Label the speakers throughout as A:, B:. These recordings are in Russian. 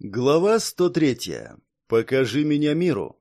A: Глава 103. Покажи меня миру.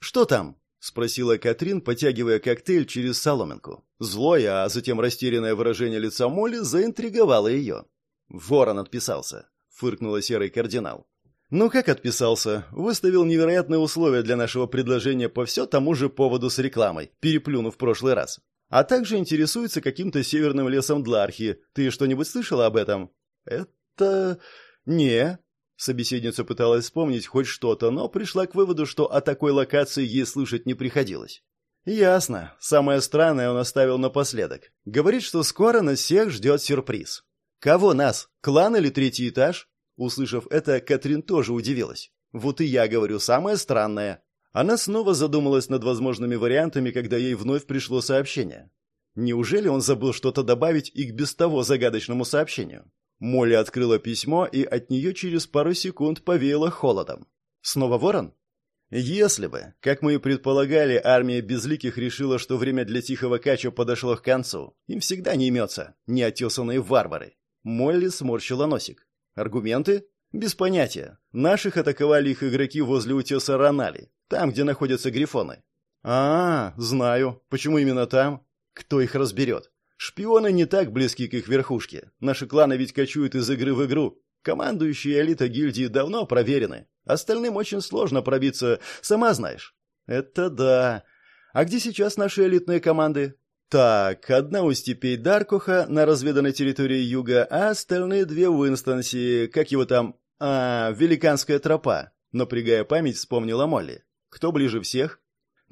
A: Что там? спросила Катрин, потягивая коктейль через соломинку. Злое, а затем растерянное выражение лица Молли заинтриговало ее. Ворон отписался, фыркнула серый кардинал. Ну как отписался? Выставил невероятные условия для нашего предложения по все тому же поводу с рекламой, переплюнув прошлый раз. А также интересуется каким-то северным лесом Длархи. Ты что-нибудь слышала об этом? Это не, Собеседница пыталась вспомнить хоть что-то, но пришла к выводу, что о такой локации ей слышать не приходилось. «Ясно. Самое странное он оставил напоследок. Говорит, что скоро нас всех ждет сюрприз». «Кого нас? Клан или третий этаж?» Услышав это, Катрин тоже удивилась. «Вот и я говорю, самое странное». Она снова задумалась над возможными вариантами, когда ей вновь пришло сообщение. Неужели он забыл что-то добавить и к без того загадочному сообщению? Молли открыла письмо, и от нее через пару секунд повеяло холодом. «Снова ворон?» Если бы, как мы и предполагали, армия безликих решила, что время для тихого кача подошло к концу, им всегда не имется неотесанные варвары. Молли сморщила носик. Аргументы? Без понятия. Наших атаковали их игроки возле утеса Ронали, там, где находятся грифоны. А, знаю. Почему именно там? Кто их разберет? Шпионы не так близки к их верхушке. Наши кланы ведь кочуют из игры в игру. Командующие элита гильдии давно проверены. Остальным очень сложно пробиться, сама знаешь. Это да. А где сейчас наши элитные команды? Так, одна у степей Даркуха на разведанной территории юга, а остальные две в Инстансе, как его там... А, Великанская тропа. Напрягая память, вспомнила Молли. Кто ближе всех?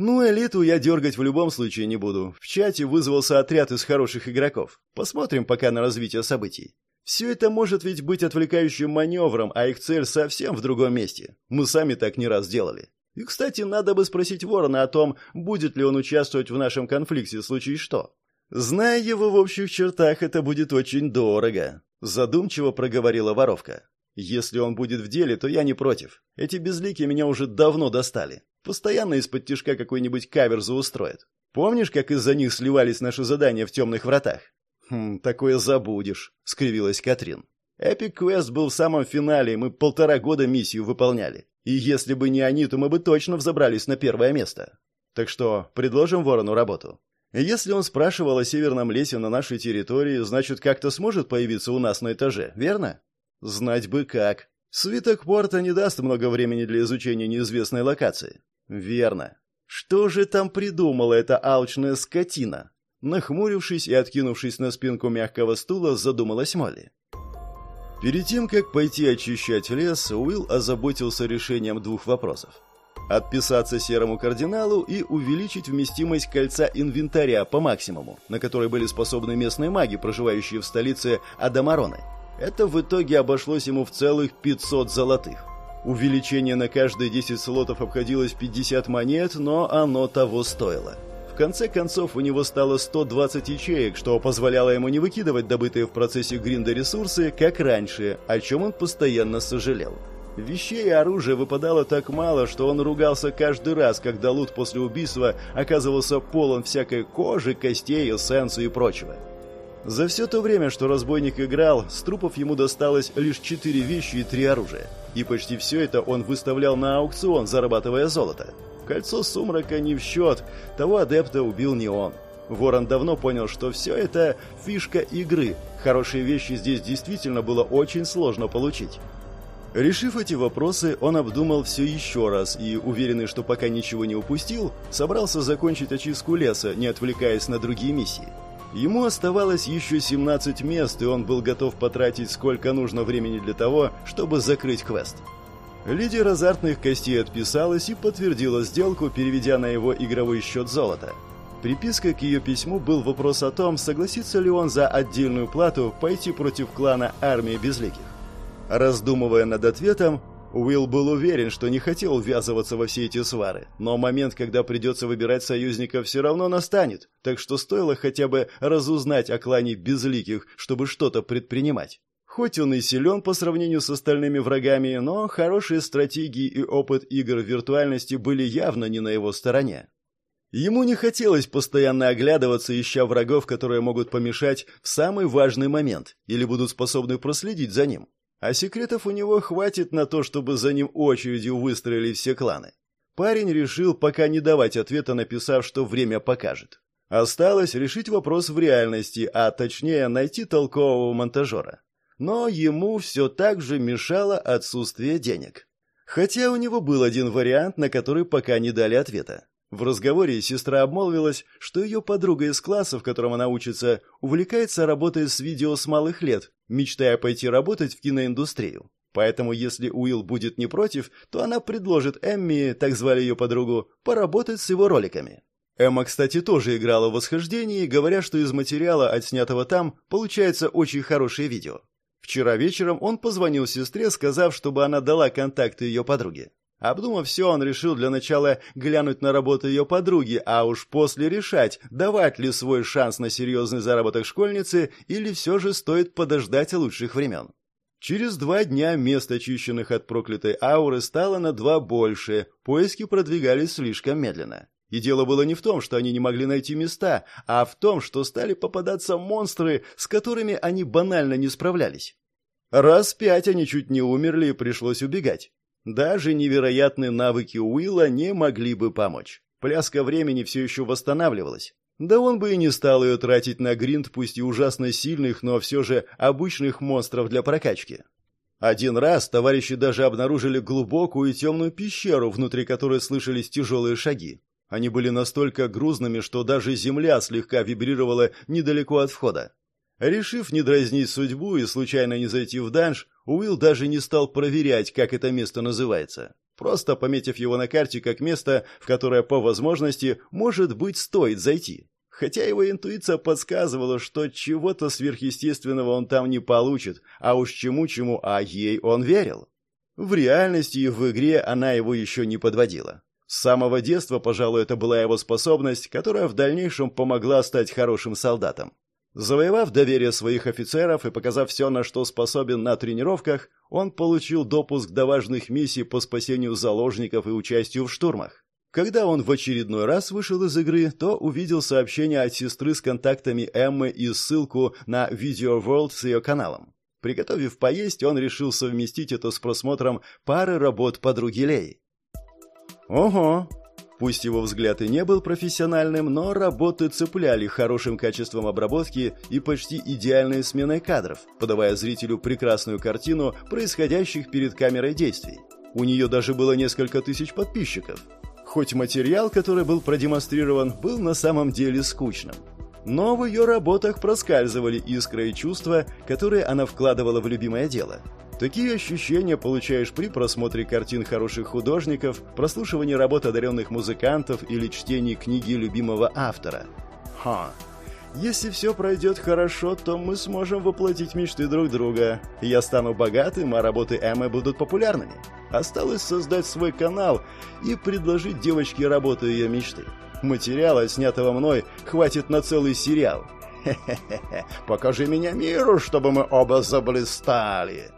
A: Ну, элиту я дергать в любом случае не буду. В чате вызвался отряд из хороших игроков. Посмотрим пока на развитие событий. Все это может ведь быть отвлекающим маневром, а их цель совсем в другом месте. Мы сами так не раз делали. И, кстати, надо бы спросить Ворона о том, будет ли он участвовать в нашем конфликте в случае что. Зная его в общих чертах, это будет очень дорого. Задумчиво проговорила воровка. Если он будет в деле, то я не против. Эти безлики меня уже давно достали. Постоянно из-под тишка какой-нибудь каверзу устроит. Помнишь, как из-за них сливались наши задания в темных вратах? Хм, такое забудешь, скривилась Катрин. Эпик Квест был в самом финале, и мы полтора года миссию выполняли. И если бы не они, то мы бы точно взобрались на первое место. Так что предложим Ворону работу. Если он спрашивал о северном лесе на нашей территории, значит, как-то сможет появиться у нас на этаже, верно? Знать бы как. Свиток порта не даст много времени для изучения неизвестной локации. Верно. Что же там придумала эта алчная скотина? Нахмурившись и откинувшись на спинку мягкого стула, задумалась Молли. Перед тем, как пойти очищать лес, Уилл озаботился решением двух вопросов. Отписаться серому кардиналу и увеличить вместимость кольца инвентаря по максимуму, на который были способны местные маги, проживающие в столице Адамароны. Это в итоге обошлось ему в целых 500 золотых. Увеличение на каждые 10 слотов обходилось 50 монет, но оно того стоило. В конце концов, у него стало 120 ячеек, что позволяло ему не выкидывать добытые в процессе гринда ресурсы, как раньше, о чем он постоянно сожалел. Вещей и оружия выпадало так мало, что он ругался каждый раз, когда лут после убийства оказывался полон всякой кожи, костей, эссенции и прочего. За все то время, что разбойник играл, с трупов ему досталось лишь четыре вещи и три оружия. И почти все это он выставлял на аукцион, зарабатывая золото. Кольцо сумрака не в счет, того адепта убил не он. Ворон давно понял, что все это фишка игры. Хорошие вещи здесь действительно было очень сложно получить. Решив эти вопросы, он обдумал все еще раз и, уверенный, что пока ничего не упустил, собрался закончить очистку леса, не отвлекаясь на другие миссии. Ему оставалось еще 17 мест, и он был готов потратить сколько нужно времени для того, чтобы закрыть квест. Лидер азартных костей отписалась и подтвердила сделку, переведя на его игровой счет золото. Припиской к ее письму был вопрос о том, согласится ли он за отдельную плату пойти против клана армии безликих. Раздумывая над ответом, Уилл был уверен, что не хотел ввязываться во все эти свары, но момент, когда придется выбирать союзника, все равно настанет, так что стоило хотя бы разузнать о клане безликих, чтобы что-то предпринимать. Хоть он и силен по сравнению с остальными врагами, но хорошие стратегии и опыт игр в виртуальности были явно не на его стороне. Ему не хотелось постоянно оглядываться, ища врагов, которые могут помешать в самый важный момент или будут способны проследить за ним. А секретов у него хватит на то, чтобы за ним очередью выстроили все кланы. Парень решил пока не давать ответа, написав, что время покажет. Осталось решить вопрос в реальности, а точнее найти толкового монтажера. Но ему все так же мешало отсутствие денег. Хотя у него был один вариант, на который пока не дали ответа. В разговоре сестра обмолвилась, что ее подруга из класса, в котором она учится, увлекается работой с видео с малых лет, мечтая пойти работать в киноиндустрию. Поэтому, если Уилл будет не против, то она предложит Эмми, так звали ее подругу, поработать с его роликами. Эмма, кстати, тоже играла в восхождении, говоря, что из материала, отснятого там, получается очень хорошее видео. Вчера вечером он позвонил сестре, сказав, чтобы она дала контакты ее подруге. Обдумав все, он решил для начала глянуть на работу ее подруги, а уж после решать, давать ли свой шанс на серьезный заработок школьницы или все же стоит подождать лучших времен. Через два дня мест, очищенных от проклятой ауры, стало на два больше, поиски продвигались слишком медленно. И дело было не в том, что они не могли найти места, а в том, что стали попадаться монстры, с которыми они банально не справлялись. Раз пять они чуть не умерли и пришлось убегать. Даже невероятные навыки Уилла не могли бы помочь. Пляска времени все еще восстанавливалась. Да он бы и не стал ее тратить на гринд, пусть и ужасно сильных, но все же обычных монстров для прокачки. Один раз товарищи даже обнаружили глубокую и темную пещеру, внутри которой слышались тяжелые шаги. Они были настолько грузными, что даже земля слегка вибрировала недалеко от входа. Решив не дразнить судьбу и случайно не зайти в данж, Уилл даже не стал проверять, как это место называется, просто пометив его на карте как место, в которое по возможности, может быть, стоит зайти. Хотя его интуиция подсказывала, что чего-то сверхъестественного он там не получит, а уж чему-чему, а ей он верил. В реальности и в игре она его еще не подводила. С самого детства, пожалуй, это была его способность, которая в дальнейшем помогла стать хорошим солдатом. Завоевав доверие своих офицеров и показав все, на что способен на тренировках, он получил допуск до важных миссий по спасению заложников и участию в штурмах. Когда он в очередной раз вышел из игры, то увидел сообщение от сестры с контактами Эммы и ссылку на Video World с ее каналом. Приготовив поесть, он решил совместить это с просмотром пары работ подруги Леи. «Ого, Пусть его взгляд и не был профессиональным, но работы цепляли хорошим качеством обработки и почти идеальной сменой кадров, подавая зрителю прекрасную картину происходящих перед камерой действий. У нее даже было несколько тысяч подписчиков. Хоть материал, который был продемонстрирован, был на самом деле скучным. Но в ее работах проскальзывали искры и чувства, которые она вкладывала в любимое дело – Такие ощущения получаешь при просмотре картин хороших художников, прослушивании работ одаренных музыкантов или чтении книги любимого автора. Ха. Если все пройдет хорошо, то мы сможем воплотить мечты друг друга. Я стану богатым, а работы Эммы будут популярными. Осталось создать свой канал и предложить девочке работу ее мечты. Материала, снятого мной, хватит на целый сериал. Хе-хе-хе, покажи меня миру, чтобы мы оба заблистали.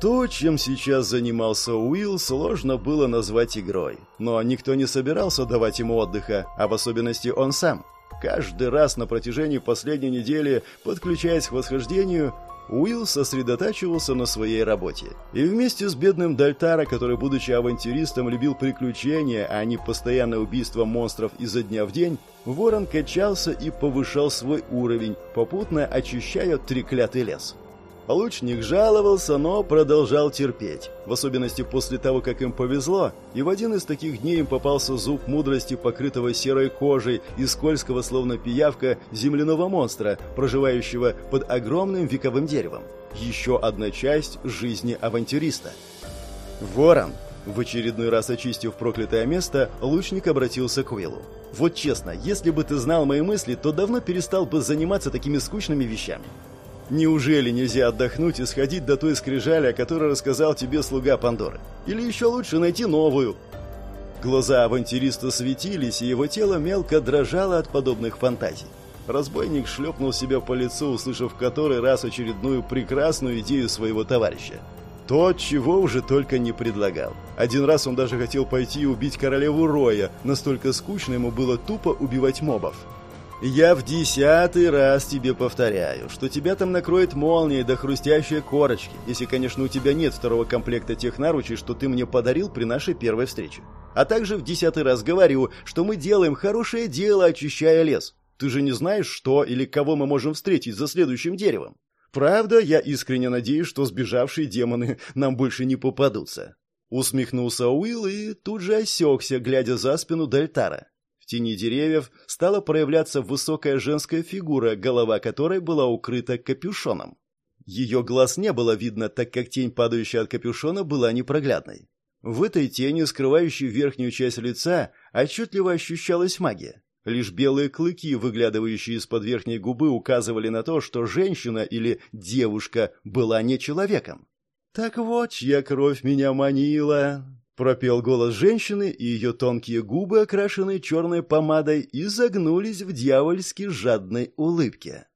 A: То, чем сейчас занимался Уилл, сложно было назвать игрой. Но никто не собирался давать ему отдыха, а в особенности он сам. Каждый раз на протяжении последней недели, подключаясь к восхождению, Уилл сосредотачивался на своей работе. И вместе с бедным Дальтара, который, будучи авантюристом, любил приключения, а не постоянное убийство монстров изо дня в день, Ворон качался и повышал свой уровень, попутно очищая треклятый лес. Лучник жаловался, но продолжал терпеть, в особенности после того, как им повезло, и в один из таких дней им попался зуб мудрости, покрытого серой кожей и скользкого, словно пиявка, земляного монстра, проживающего под огромным вековым деревом. Еще одна часть жизни авантюриста. Ворон. В очередной раз очистив проклятое место, лучник обратился к Уиллу. «Вот честно, если бы ты знал мои мысли, то давно перестал бы заниматься такими скучными вещами. Неужели нельзя отдохнуть и сходить до той скрижали, о которой рассказал тебе слуга Пандоры? Или еще лучше найти новую? Глаза авантюриста светились, и его тело мелко дрожало от подобных фантазий. Разбойник шлепнул себя по лицу, услышав в который раз очередную прекрасную идею своего товарища. То, чего уже только не предлагал. Один раз он даже хотел пойти и убить королеву Роя, настолько скучно ему было тупо убивать мобов. Я в десятый раз тебе повторяю, что тебя там накроет молнией до хрустящей корочки, если, конечно, у тебя нет второго комплекта тех наручей, что ты мне подарил при нашей первой встрече. А также в десятый раз говорю, что мы делаем хорошее дело, очищая лес. Ты же не знаешь, что или кого мы можем встретить за следующим деревом. Правда, я искренне надеюсь, что сбежавшие демоны нам больше не попадутся. Усмехнулся Уилл и тут же осекся, глядя за спину Дальтара тени деревьев стала проявляться высокая женская фигура, голова которой была укрыта капюшоном. Ее глаз не было видно, так как тень, падающая от капюшона, была непроглядной. В этой тени, скрывающей верхнюю часть лица, отчетливо ощущалась магия. Лишь белые клыки, выглядывающие из-под верхней губы, указывали на то, что женщина или девушка была не человеком. «Так вот, чья кровь меня манила!» Пропел голос женщины, и ее тонкие губы, окрашенные черной помадой, изогнулись в дьявольски жадной улыбке.